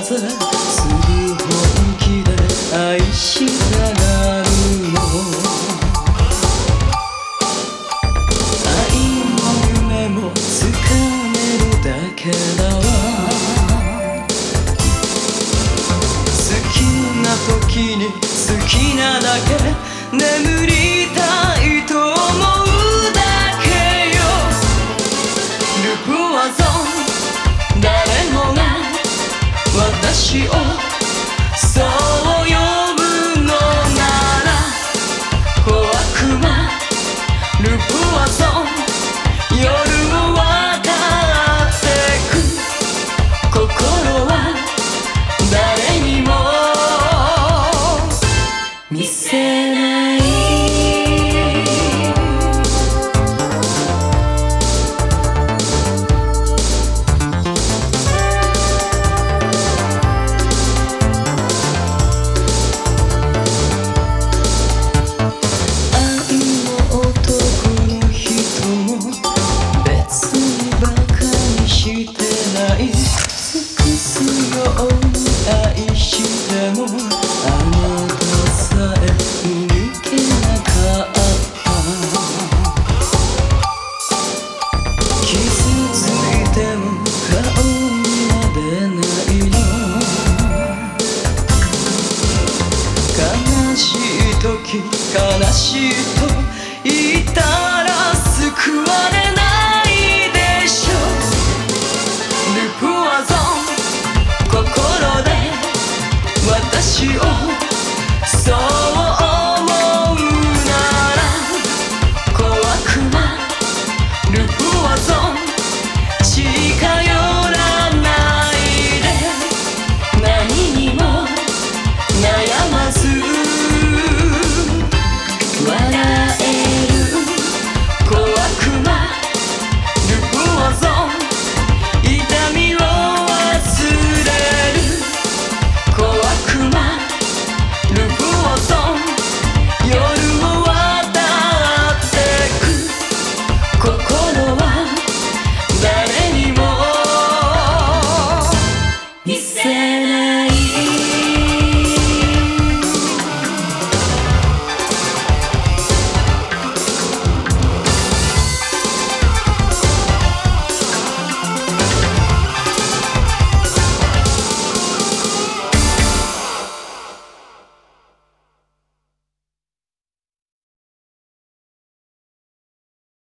風すぐ本気で愛したがるの。愛も夢もつかめるだけだわ。好きなときに好きなだけ眠りそう呼ぶのなら小悪魔ループはそう悲しいと言ったら救われ